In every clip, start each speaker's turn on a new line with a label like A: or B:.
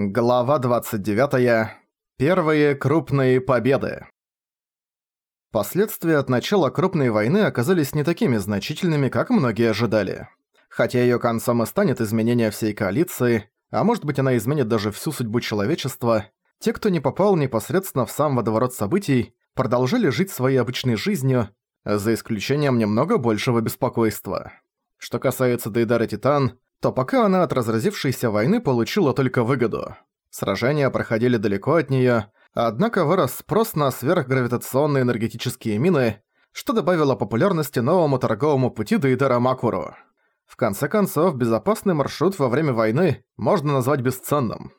A: Глава 29. Первые крупные победы. Последствия от начала крупной войны оказались не такими значительными, как многие ожидали. Хотя её концом и станет изменение всей коалиции, а может быть она изменит даже всю судьбу человечества, те, кто не попал непосредственно в сам водоворот событий, продолжили жить своей обычной жизнью, за исключением немного большего беспокойства. Что касается Дейдара Титан, то пока она от разразившейся войны получила только выгоду. Сражения проходили далеко от неё, однако вырос спрос на сверхгравитационные энергетические мины, что добавило популярности новому торговому пути Дейдара Макуру. В конце концов, безопасный маршрут во время войны можно назвать бесценным.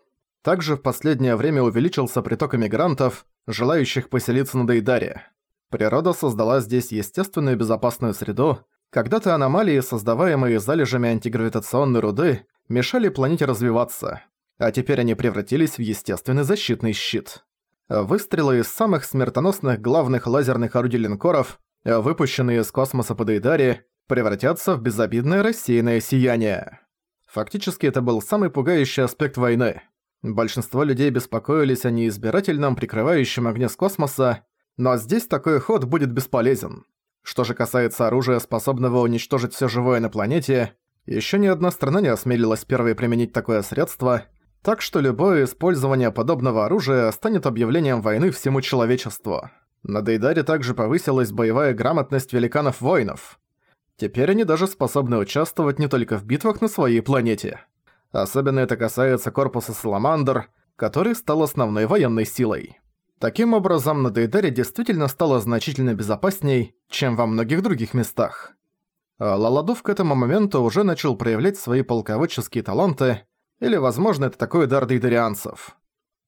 A: Также в последнее время увеличился приток эмигрантов, желающих поселиться на Дейдаре. Природа создала здесь естественную безопасную среду, когда-то аномалии, создаваемые залежами антигравитационной руды, мешали планете развиваться, а теперь они превратились в естественный защитный щит. Выстрелы из самых смертоносных главных лазерных орудий линкоров, выпущенные из космоса по Дейдаре, превратятся в безобидное рассеянное сияние. Фактически это был самый пугающий аспект войны. Большинство людей беспокоились о неизбирательном прикрывающем огне с космоса, но здесь такой ход будет бесполезен. Что же касается оружия, способного уничтожить все живое на планете, еще ни одна страна не осмелилась первой применить такое средство, так что любое использование подобного оружия станет объявлением войны всему человечеству. На Дейдаре также повысилась боевая грамотность великанов-воинов. Теперь они даже способны участвовать не только в битвах на своей планете. Особенно это касается корпуса Саламандр, который стал основной военной силой. Таким образом, на Дейдаре действительно стало значительно безопасней, чем во многих других местах. А Лаладов к этому моменту уже начал проявлять свои полководческие таланты, или, возможно, это такой дар дейдарианцев.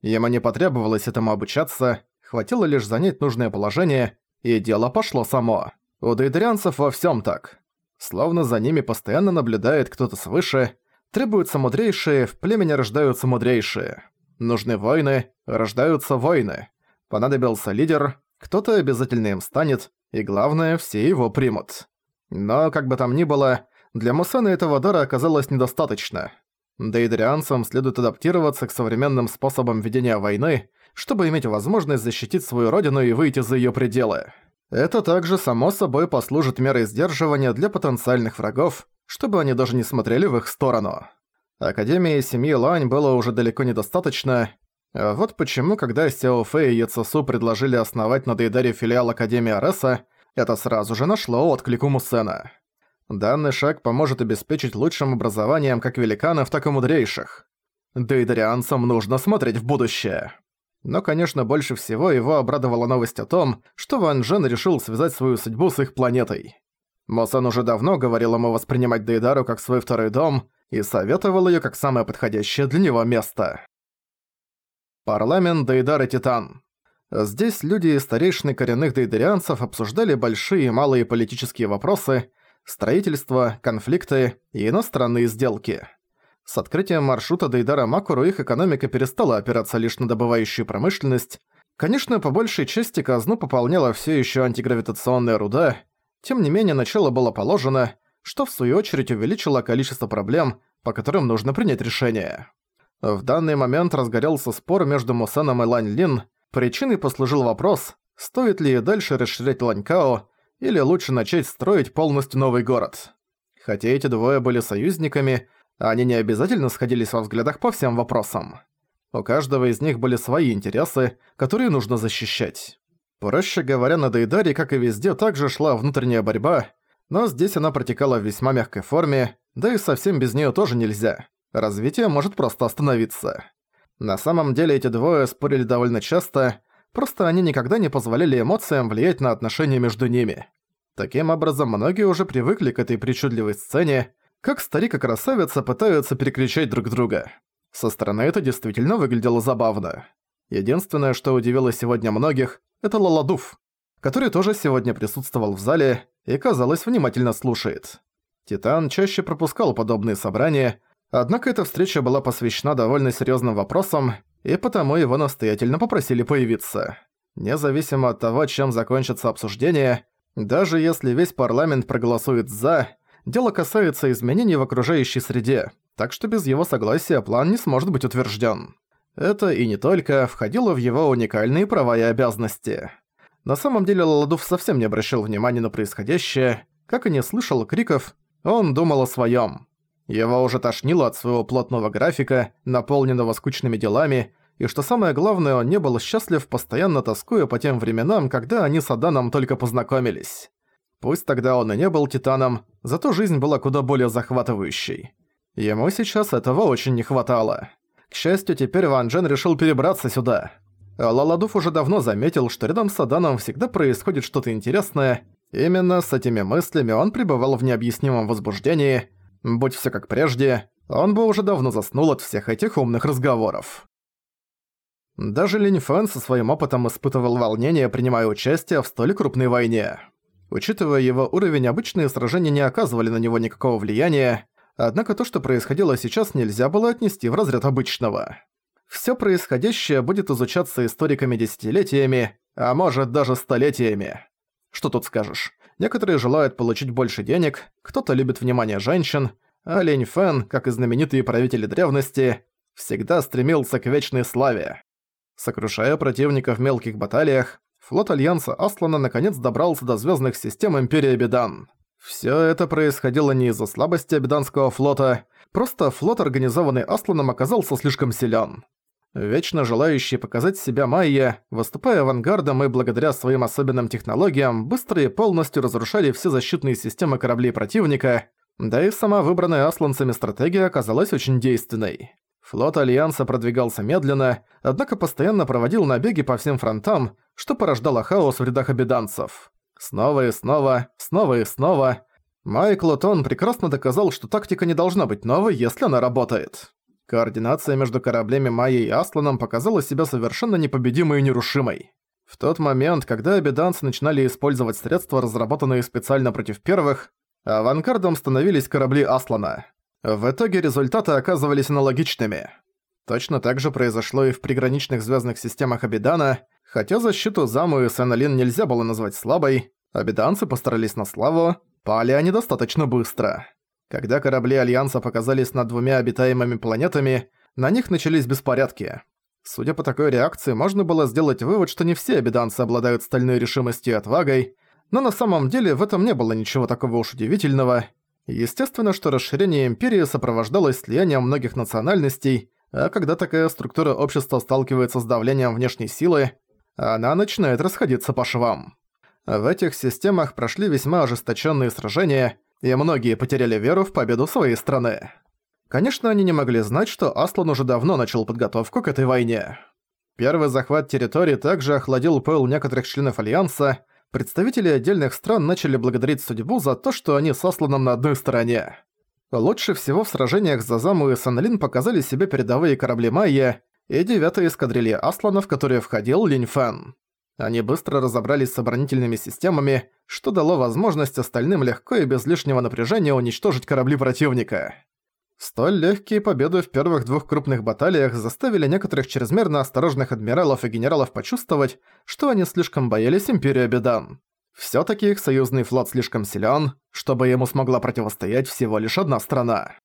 A: Ему не потребовалось этому обучаться, хватило лишь занять нужное положение, и дело пошло само. У дейдарианцев во всем так. Словно за ними постоянно наблюдает кто-то свыше, требуются мудрейшие, в племени рождаются мудрейшие. Нужны войны, рождаются войны. Понадобился лидер, кто-то обязательно им станет, и главное, все его примут. Но, как бы там ни было, для Мусена этого дара оказалось недостаточно. Дейдрианцам следует адаптироваться к современным способам ведения войны, чтобы иметь возможность защитить свою родину и выйти за её пределы. Это также, само собой, послужит мерой сдерживания для потенциальных врагов, чтобы они даже не смотрели в их сторону. Академии семьи Лань было уже далеко недостаточно, вот почему, когда Сяо Фэй и Яцесу предложили основать на Дейдаре филиал Академии Ареса, это сразу же нашло отклик у Мусена. Данный шаг поможет обеспечить лучшим образованием как великанов, так и мудрейших. Дейдарианцам нужно смотреть в будущее. Но, конечно, больше всего его обрадовала новость о том, что Ван Джен решил связать свою судьбу с их планетой. Мосан уже давно говорил ему воспринимать Дейдару как свой второй дом и советовал её как самое подходящее для него место. Парламент Дейдар и Титан. Здесь люди и старейшины коренных дейдарианцев обсуждали большие и малые политические вопросы, строительство, конфликты и иностранные сделки. С открытием маршрута Дейдара Макуру их экономика перестала опираться лишь на добывающую промышленность. Конечно, по большей части казну пополняла все еще антигравитационная руда, тем не менее начало было положено, что в свою очередь увеличило количество проблем, по которым нужно принять решение. В данный момент разгорелся спор между Мусеном и Лань Лин. Причиной послужил вопрос, стоит ли дальше расширять Ланькао, или лучше начать строить полностью новый город. Хотя эти двое были союзниками, они не обязательно сходились во взглядах по всем вопросам. У каждого из них были свои интересы, которые нужно защищать. Проще говоря, на Дейдаре, как и везде, также шла внутренняя борьба, но здесь она протекала в весьма мягкой форме, да и совсем без неё тоже нельзя развитие может просто остановиться. На самом деле эти двое спорили довольно часто, просто они никогда не позволяли эмоциям влиять на отношения между ними. Таким образом, многие уже привыкли к этой причудливой сцене, как старик и красавица пытаются перекричать друг друга. Со стороны это действительно выглядело забавно. Единственное, что удивило сегодня многих, это Лаладуф, который тоже сегодня присутствовал в зале и, казалось, внимательно слушает. Титан чаще пропускал подобные собрания, Однако эта встреча была посвящена довольно серьёзным вопросам, и потому его настоятельно попросили появиться. Независимо от того, чем закончится обсуждение, даже если весь парламент проголосует «за», дело касается изменений в окружающей среде, так что без его согласия план не сможет быть утвержден. Это и не только входило в его уникальные права и обязанности. На самом деле Лаладуф совсем не обращал внимания на происходящее, как и не слышал криков, он думал о своем. Его уже тошнило от своего плотного графика, наполненного скучными делами, и что самое главное, он не был счастлив, постоянно тоскуя по тем временам, когда они с Аданом только познакомились. Пусть тогда он и не был Титаном, зато жизнь была куда более захватывающей. Ему сейчас этого очень не хватало. К счастью, теперь Ван Джен решил перебраться сюда. Лаладуф уже давно заметил, что рядом с Аданом всегда происходит что-то интересное. Именно с этими мыслями он пребывал в необъяснимом возбуждении. Будь все как прежде, он бы уже давно заснул от всех этих умных разговоров. Даже Линь Фэн со своим опытом испытывал волнение, принимая участие в столь крупной войне. Учитывая его уровень, обычные сражения не оказывали на него никакого влияния, однако то, что происходило сейчас, нельзя было отнести в разряд обычного. Всё происходящее будет изучаться историками десятилетиями, а может даже столетиями. Что тут скажешь? Некоторые желают получить больше денег, кто-то любит внимание женщин, а Лень Фэн, как и знаменитые правители древности, всегда стремился к вечной славе. Сокрушая противника в мелких баталиях, флот Альянса Аслана наконец добрался до звездных систем Империи Бедан. Все это происходило не из-за слабости Абиданского флота, просто флот, организованный Асланом, оказался слишком силен. Вечно желающие показать себя Майя, выступая авангардом и благодаря своим особенным технологиям, быстро и полностью разрушали все защитные системы кораблей противника, да и сама выбранная асланцами стратегия оказалась очень действенной. Флот Альянса продвигался медленно, однако постоянно проводил набеги по всем фронтам, что порождало хаос в рядах обиданцев. Снова и снова, снова и снова. Майкл Тон прекрасно доказал, что тактика не должна быть новой, если она работает. Координация между кораблями Майей и Асланом показала себя совершенно непобедимой и нерушимой. В тот момент, когда обиданцы начинали использовать средства, разработанные специально против первых, авангардом становились корабли Аслана. В итоге результаты оказывались аналогичными. Точно так же произошло и в приграничных звездных системах Абидана, хотя защиту Заму и Сен-Алин нельзя было назвать слабой, абиданцы постарались на славу, пали они достаточно быстро. Когда корабли Альянса показались над двумя обитаемыми планетами, на них начались беспорядки. Судя по такой реакции, можно было сделать вывод, что не все обиданцы обладают стальной решимостью и отвагой, но на самом деле в этом не было ничего такого уж удивительного – Естественно, что расширение империи сопровождалось слиянием многих национальностей, а когда такая структура общества сталкивается с давлением внешней силы, она начинает расходиться по швам. В этих системах прошли весьма ожесточенные сражения, и многие потеряли веру в победу своей страны. Конечно, они не могли знать, что Аслан уже давно начал подготовку к этой войне. Первый захват территории также охладил пыл некоторых членов Альянса, представители отдельных стран начали благодарить судьбу за то, что они с Асланом на одной стороне. Лучше всего в сражениях за Заму и Санлин показали себе передовые корабли Майя и девятая эскадрилья Аслана, в которые входил Линь Фэн. Они быстро разобрались с оборонительными системами, что дало возможность остальным легко и без лишнего напряжения уничтожить корабли противника. Столь легкие победы в первых двух крупных баталиях заставили некоторых чрезмерно осторожных адмиралов и генералов почувствовать, что они слишком боялись Империю Бедан. Всё-таки их союзный флот слишком силён, чтобы ему смогла противостоять всего лишь одна страна.